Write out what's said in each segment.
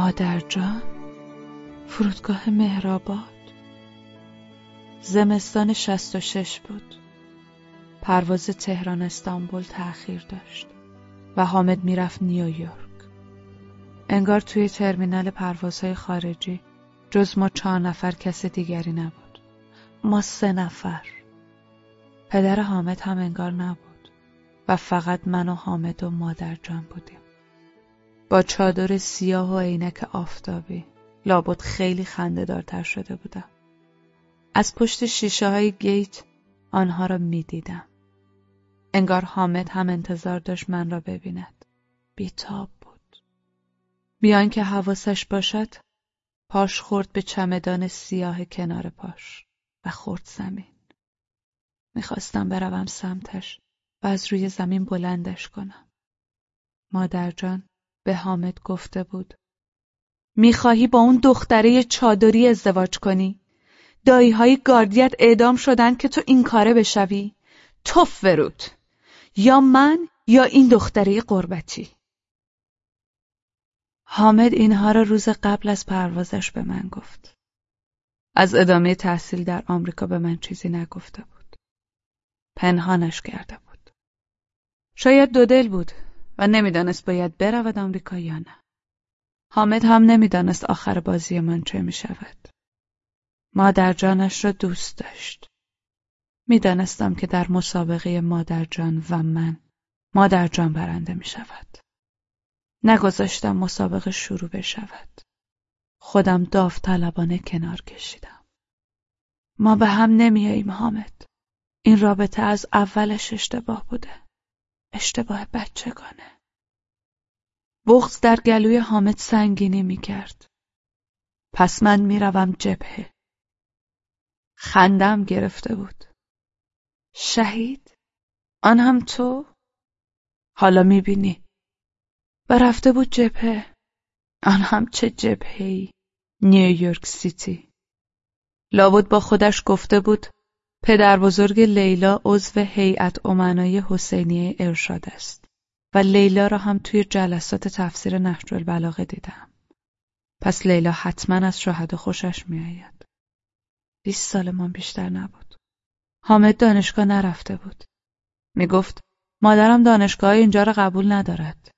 مادر جان فرودگاه مهرآباد. زمستان شست و شش بود. پرواز تهران استانبول تأخیر داشت و حامد می‌رفت نیویورک. انگار توی ترمینال پروازهای خارجی جز ما چهار نفر کس دیگری نبود. ما سه نفر. پدر حامد هم انگار نبود و فقط من و حامد و مادر جان بودیم. با چادر سیاه و عینک آفتابی. لابد خیلی خندهدارتر شده بودم. از پشت شیشه های گیت آنها را می‌دیدم. انگار حامد هم انتظار داشت من را ببیند. بیتاب بود. بیان که حواسش باشد پاش خورد به چمدان سیاه کنار پاش و خورد زمین. می‌خواستم بروم سمتش و از روی زمین بلندش کنم. مادرجان به حامد گفته بود. می‌خواهی با اون دختره چادری ازدواج کنی؟ دایی های گاردیت اعدام شدن که تو این کاره بشوی؟ توف ورود یا من یا این دختره قربتی. حامد اینها را روز قبل از پروازش به من گفت. از ادامه تحصیل در آمریکا به من چیزی نگفته بود. پنهانش کرده بود. شاید دو دل بود. و نمی‌دانست باید برود آمریکا یا نه. حامد هم نمی‌دانست آخر بازی من چه می شود. مادر جانش را دوست داشت. می‌دانستم که در مسابقه مادر جان و من مادر جان برنده می شود. نگذاشتم مسابقه شروع بشود. خودم داوطلبانه کنار کشیدم. ما به هم نمیاییم حامد. این رابطه از اولش اشتباه بوده. اشتباه بچگانه بغز در گلوی حامد سنگینی می کرد. پس من می‌روم جبهه. خندم گرفته بود. شهید؟ آن هم تو؟ حالا می‌بینی. و رفته بود جبهه. آن هم چه جبهه‌ای؟ نیویورک سیتی. لابد با خودش گفته بود پدر بزرگ لیلا عضو هیئت امنای حسینیه ارشاد است و لیلا را هم توی جلسات تفسیر نهج البلاغه دیدم. پس لیلا حتما از شاهد خوشش میآید. بیست سالمان بیشتر نبود. حامد دانشگاه نرفته بود. می گفت مادرم دانشگاه اینجا را قبول ندارد.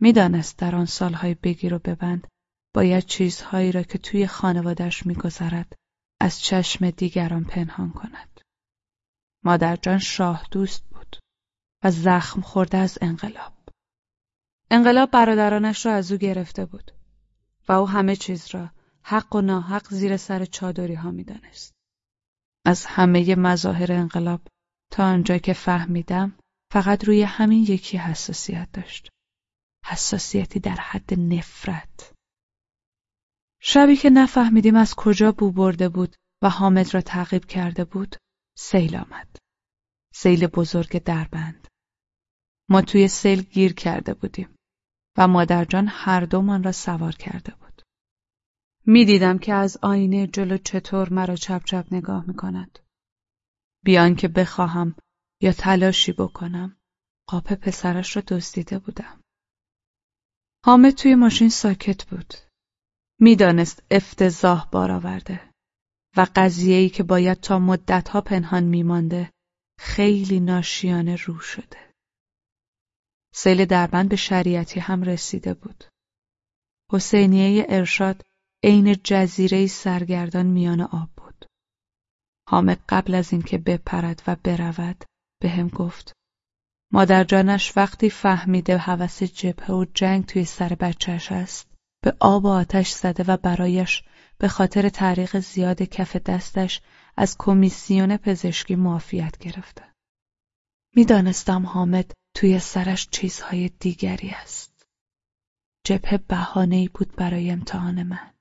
می‌دانست در آن سالهای بگیر و ببند باید چیزهایی را که توی خانوادش میگذرد از چشم دیگران پنهان کند. مادرجان شاه دوست بود و زخم خورده از انقلاب. انقلاب برادرانش را از او گرفته بود و او همه چیز را حق و ناحق زیر سر چادری ها می دانست. از همه مظاهر انقلاب تا آنجا که فهمیدم فقط روی همین یکی حساسیت داشت. حساسیتی در حد نفرت. شبی که نفهمیدیم از کجا بو برده بود و حامد را تعقیب کرده بود سیل آمد. سیل بزرگ دربند. ما توی سیل گیر کرده بودیم و مادرجان هر دومان را سوار کرده بود. می‌دیدم که از آینه جلو چطور مرا چپ چپ نگاه می‌کند. بیان که بخواهم یا تلاشی بکنم قاپ پسرش را دزدیده بودم. حامد توی ماشین ساکت بود. می‌دانست افتضاح بار آورده و قضیه‌ای که باید تا مدتها پنهان میمانده خیلی ناشیانه رو شده. سیل دربند به شریعتی هم رسیده بود. حسینیه ارشاد عین جزیره سرگردان میان آب بود. حامد قبل از اینکه بپرد و برود به هم گفت مادر جانش وقتی فهمیده حوث جبهه و جنگ توی سر بچهش است به آب و آتش زده و برایش به خاطر تعریق زیاد کف دستش از کمیسیون پزشکی معافیت گرفته. می‌دانستم حامد توی سرش چیزهای دیگری است. جبه بهانه‌ای بود برای امتحان من.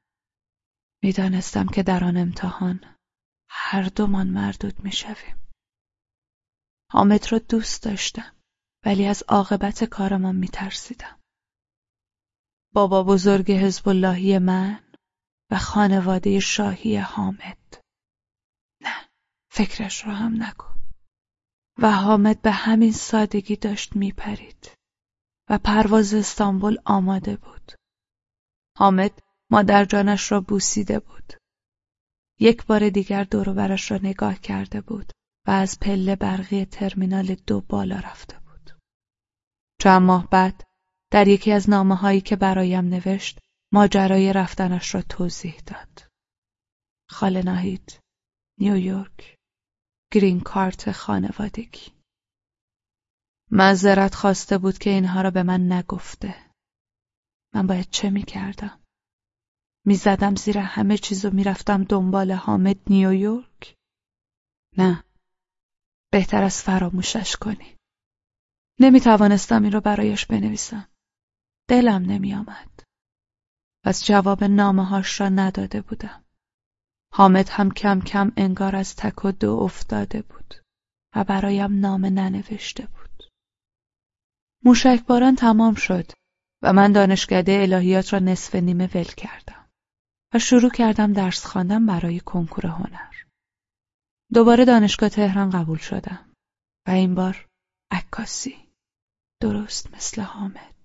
می‌دانستم که در آن امتحان هر دومان مردود می‌شویم. حامد را دوست داشتم ولی از عاقبت کارمان میترسیدم. بابا بزرگ حزب اللهی من و خانواده شاهی حامد نه فکرش رو هم نکن و حامد به همین سادگی داشت میپرید و پرواز استانبول آماده بود حامد مادر جانش را بوسیده بود. یک بار دیگر دور برش را نگاه کرده بود و از پله برقی ترمینال دو بالا رفته بود. چند ماه بعد در یکی از نامه هایی که برایم نوشت ماجرای رفتنش را توضیح داد. خاله ناهید نیویورک گرین کارت خانوادگی معذرت خواسته بود که اینها را به من نگفته. من باید چه می‌کردم؟ می‌زدم زیر همه چیز و می‌رفتم دنبال حامد نیویورک؟ نه. بهتر از فراموشش کنی. نمی‌توانستم این را برایش بنویسم. دلم نمیآمد. پس جواب نامه هاش را نداده بودم. حامد هم کم کم انگار از تک و دو افتاده بود و برایم نامه ننوشته بود. موشکباران تمام شد و من دانشکده الهیات را نصف نیمه ول کردم و شروع کردم درس خواندن برای کنکور هنر. دوباره دانشگاه تهران قبول شدم و این بار عکاسی درست مثل حامد.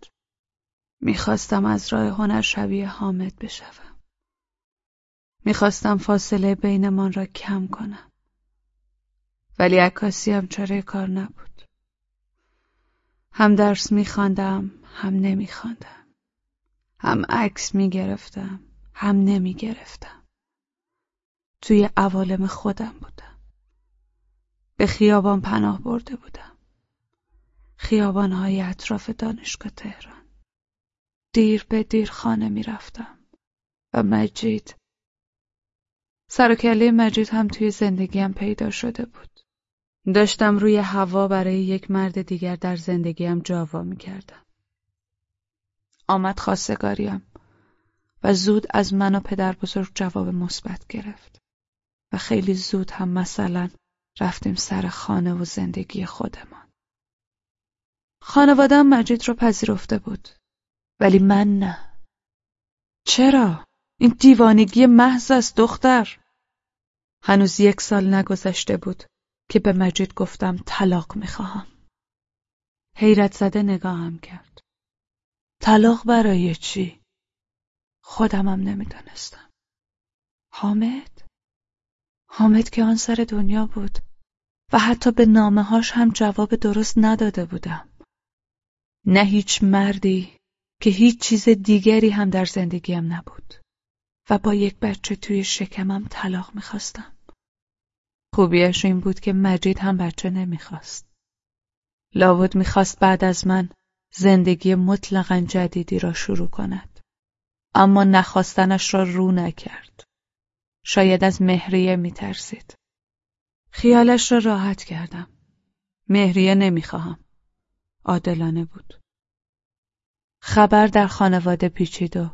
می‌خواستم از راه هنر شبیه حامد بشوم. می‌خواستم فاصله بینمان را کم کنم. ولی عکاسی هم چاره کار نبود. هم درس میخواندم هم نمیخواندم. هم عکس می‌گرفتم هم نمی‌گرفتم. توی عوالم خودم بودم. به خیابان پناه برده بودم. خیابانهای اطراف دانشگاه تهران. دیر به دیر خانه می‌رفتم و مجید سر مجید هم توی زندگیم پیدا شده بود. داشتم روی هوا برای یک مرد دیگر در زندگیم جاوا می کردم. آمد خواستگاریم و زود از من و پدر بزرگ جواب مثبت گرفت و خیلی زود هم مثلا رفتیم سر خانه و زندگی خودمان. خانوادم مجید رو پذیرفته بود ولی من نه. چرا؟ این دیوانگی محض است دختر. هنوز یک سال نگذشته بود که به مجید گفتم طلاق می‌خواهم. حیرت زده نگاهم کرد. طلاق برای چی؟ خودمم نمی‌دانستم. حامد؟ حامد که آن سر دنیا بود و حتی به نامه هاش هم جواب درست نداده بودم. نه هیچ مردی که هیچ چیز دیگری هم در زندگیم نبود و با یک بچه توی شکمم طلاق می‌خواستم. خوبیش این بود که مجید هم بچه نمی‌خواست. لابد می‌خواست بعد از من زندگی مطلقا جدیدی را شروع کند. اما نخواستنش را رو نکرد. شاید از مهریه میترسید. خیالش را راحت کردم. مهریه نمی‌خواهم. عادلانه بود. خبر در خانواده پیچید و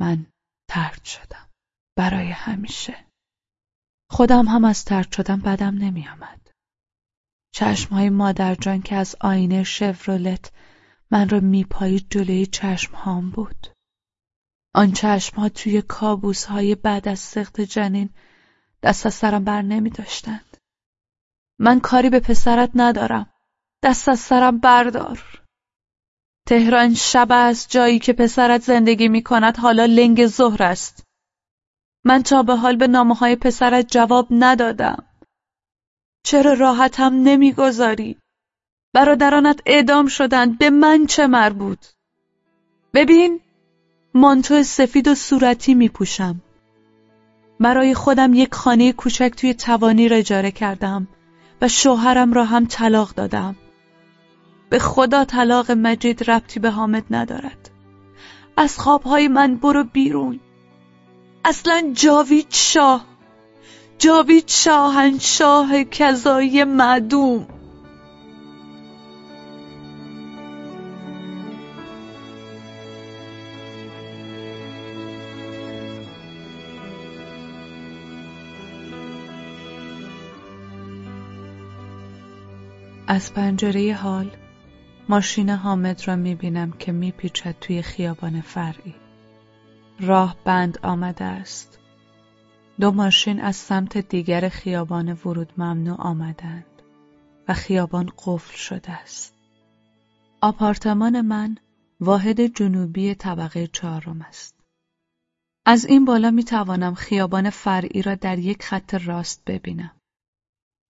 من ترد شدم. برای همیشه. خودم هم از ترد شدم بدم نمیآمد. چشمهای مادرجان که از آینه شورولت من را میپایید جلوی چشمهام بود. آن چشمها توی کابوسهای بعد از سخت جنین دست از سرم بر نمی داشتند. من کاری به پسرت ندارم. دست از سرم بردار. تهران شب است جایی که پسرت زندگی می کند حالا لنگ ظهر است. من تا به حال به نامه های پسرت جواب ندادم. چرا راحتم نمی‌گذاری؟ برادرانت اعدام شدند به من چه مربوط؟ ببین مانتو سفید و صورتی می پوشم. برای خودم یک خانه کوچک توی توانی را اجاره کردم و شوهرم را هم طلاق دادم. به خدا طلاق مجید ربطی به حامد ندارد. از خوابهای من برو بیرون. اصلا جاوید شاه جاوید شاهنشاه کذایی معدوم از پنجره حال ماشین حامد را می‌بینم که میپیچد توی خیابان فرعی راه بند آمده است. دو ماشین از سمت دیگر خیابان ورود ممنوع آمدند و خیابان قفل شده است. آپارتمان من واحد جنوبی طبقه چهارم است. از این بالا می توانم خیابان فرعی را در یک خط راست ببینم.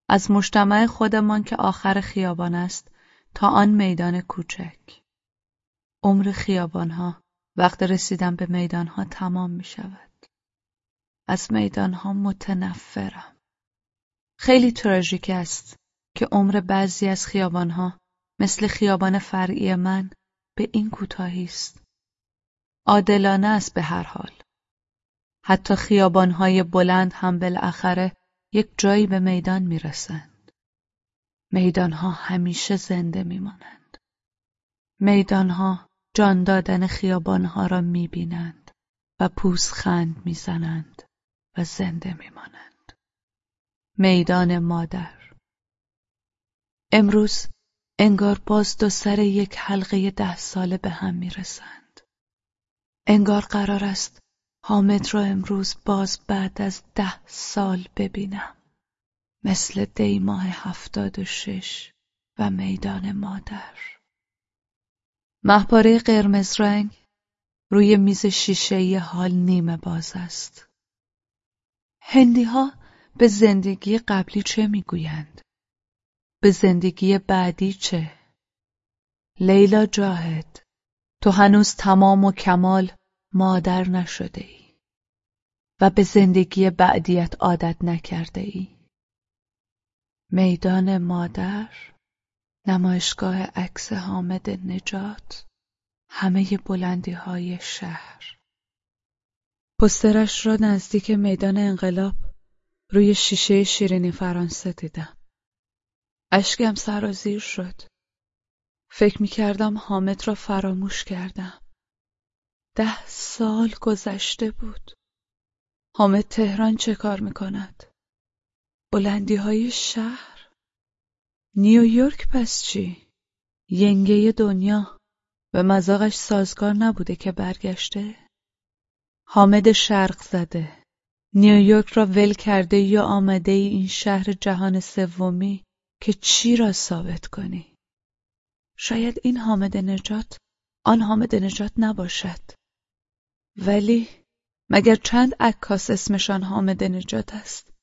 از مجتمع خودمان که آخر خیابان است تا آن میدان کوچک. عمر خیابانها وقت رسیدن به میدانها تمام می شود. از میدانها متنفرم. خیلی تراژیک است که عمر بعضی از خیابانها مثل خیابان فرعی من به این کوتاهی است. عادلانه است به هر حال. حتی خیابانهای بلند هم بالاخره یک جایی به میدان می‌رسند. میدانها همیشه زنده میمانند. میدانها جان دادن خیابانها را می‌بینند و پوزخند می‌زنند و زنده میمانند. میدان مادر امروز انگار باز دو سر یک حلقه ده ساله به هم می‌رسند. انگار قرار است حامد را امروز باز بعد از ده سال ببینم. مثل دیماه هفتاد و شش و میدان مادر. محپاره قرمز رنگ روی میز شیشه حال نیمه باز است. هندی ها به زندگی قبلی چه می‌گویند؟ به زندگی بعدی چه؟ لیلا جاهد تو هنوز تمام و کمال مادر نشده ای و به زندگی بعدیت عادت نکرده ای. میدان مادر نمایشگاه عکس حامد نجات همه بلندی های شهر. پسترش را نزدیک میدان انقلاب روی شیشه شیرینی فرانسه دیدم. اشکم سرازیر شد. فکر می کردم حامد را فراموش کردم. ده سال گذشته بود. حامد تهران چه کار می کند؟ بلندی های شهر نیویورک پس چی؟ ینگه دنیا به مزاقش سازگار نبوده که برگشته؟ حامد شرق زده نیویورک را ول کرده یا آمده ای این شهر جهان سومی که چی را ثابت کنی؟ شاید این حامد نجات آن حامد نجات نباشد ولی مگر چند عکاس اسمشان حامد نجات است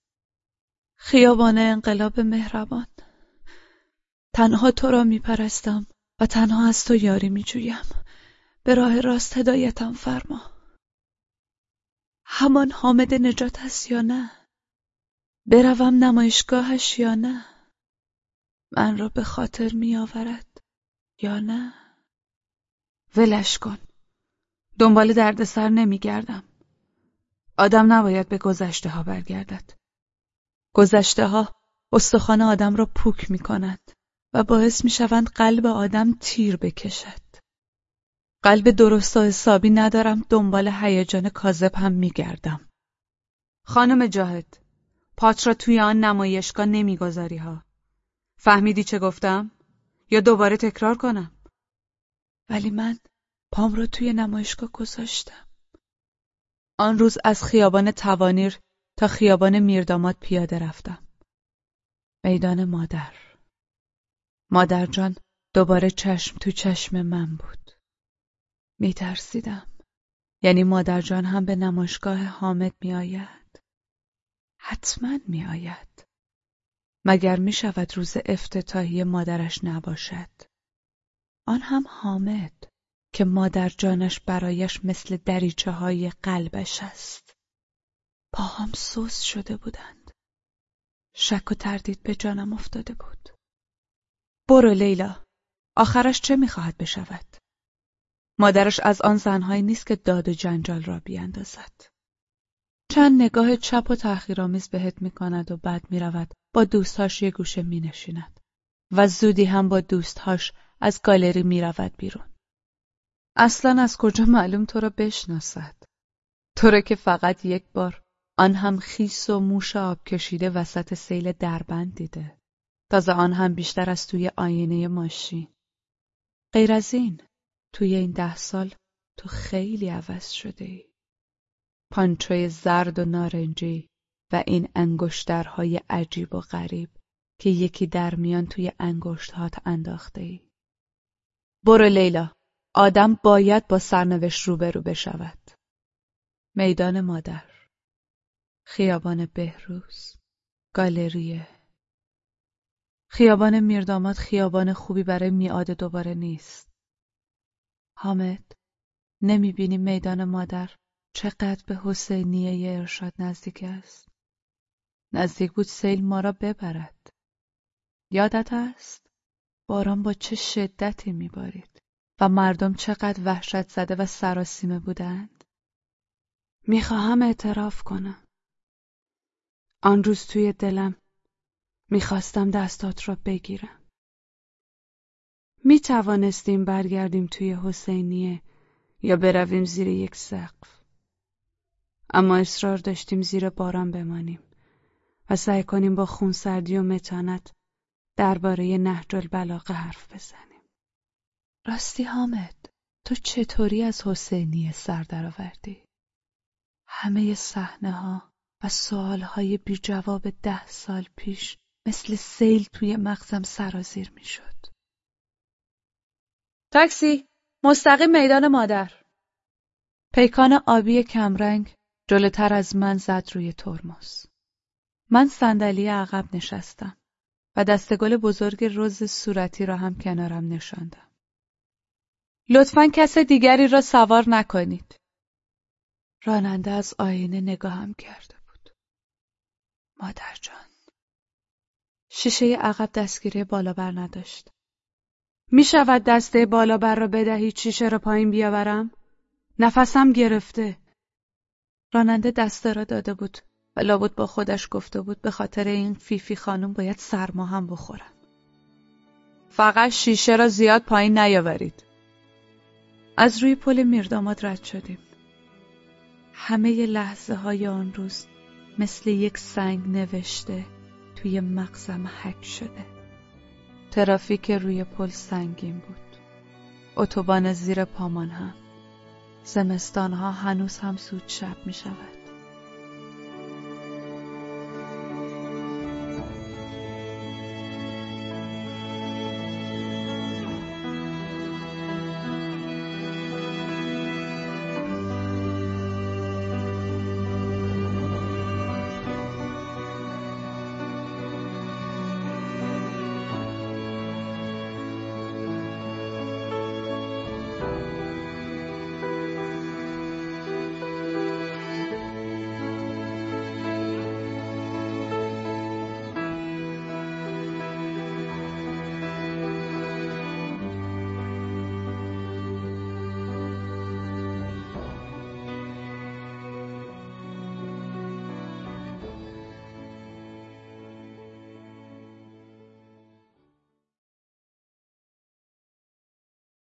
خیابان انقلاب مهربان. تنها تو را میپرستم و تنها از تو یاری میجویم. به راه راست هدایتم فرما. همان حامد نجات است یا نه؟ بروم نمایشگاهش یا نه؟ من را به خاطر میآورد یا نه؟ ولش کن. دنبال دردسر نمیگردم. آدم نباید به گذشته ها برگردد. گذشته ها استخوان آدم را پوک می کند و باعث می شوند قلب آدم تیر بکشد قلب درست و حسابی ندارم دنبال هیجان کاذب هم می گردم خانم جاهد پات را توی آن نمایشگاه نمی‌گذاری ها فهمیدی چه گفتم؟ یا دوباره تکرار کنم؟ ولی من پام را توی نمایشگاه گذاشتم آن روز از خیابان توانیر تا خیابان میرداماد پیاده رفتم. میدان مادر مادر جان دوباره چشم تو چشم من بود. میترسیدم. یعنی مادر جان هم به نمایشگاه حامد میآید. حتما میآید. مگر می شود روز افتتاحی مادرش نباشد. آن هم حامد. که مادر جانش برایش مثل دریچه های قلبش است. پاهام سوس شده بودند. شک و تردید به جانم افتاده بود. برو لیلا. آخرش چه می‌خواهد بشود؟ مادرش از آن زنهایی نیست که داد و جنجال را بیاندازد. چند نگاه چپ و تحقیرآمیز بهت می‌کند و بعد می‌رود با دوستهاش یه گوشه مینشیند و زودی هم با دوستهاش از گالری می‌رود بیرون. اصلا از کجا معلوم تو را بشناسد تو را که فقط یک بار آن هم خیس و موش آب کشیده وسط سیل دربند دیده. تازه آن هم بیشتر از توی آینه ماشین غیر از این توی این ده سال تو خیلی عوض شده ای پانچوی زرد و نارنجی و این انگشترهای عجیب و غریب که یکی در میان توی انگشتهات انداخته ای برو لیلا آدم باید با سرنوشت روبرو بشود. میدان مادر. خیابان بهروز گالریه. خیابان میرداماد خیابان خوبی برای میعاد دوباره نیست. حامد نمی‌بینی میدان مادر چقدر به حسینیه ارشاد نزدیک است؟ نزدیک بود سیل ما را ببرد. یادت است؟ باران با چه شدتی میبارید؟ و مردم چقدر وحشت زده و سراسیمه بودند؟ می‌خواهم اعتراف کنم. آن روز توی دلم می‌خواستم دستات را بگیرم. می توانستیم برگردیم توی حسینیه یا برویم زیر یک سقف. اما اصرار داشتیم زیر باران بمانیم و سعی کنیم با خونسردی و متانت درباره نهج البلاغه حرف بزنیم. راستی حامد تو چطوری از حسینیه سر درآوردی؟ همه صحنه ها و سوال های بی جواب ده سال پیش مثل سیل توی مغزم سرازیر می شد. تاکسی مستقیم میدان مادر پیکان آبی کمرنگ جلوتر از من زد روی ترمز. من صندلی عقب نشستم و دستگل بزرگ روز صورتی را هم کنارم نشاندم. لطفا کس دیگری را سوار نکنید. راننده از آینه نگاهم بود. مادر جان. شیشه عقب دستگیری بالا بر نداشت. می شود دسته بالا بر را بدهید شیشه را پایین بیاورم؟ نفسم گرفته. راننده دسته را داده بود و لابد با خودش گفته بود به خاطر این فیفی خانم باید سرما هم بخورم. فقط شیشه را زیاد پایین نیاورید. از روی پل میرداماد رد شدیم. همه لحظه های آن روز مثل یک سنگ نوشته توی مغزم حک شده. ترافیک روی پل سنگین بود. اتوبان زیر پامان هم. زمستان ها هنوز هم سود شب می شود.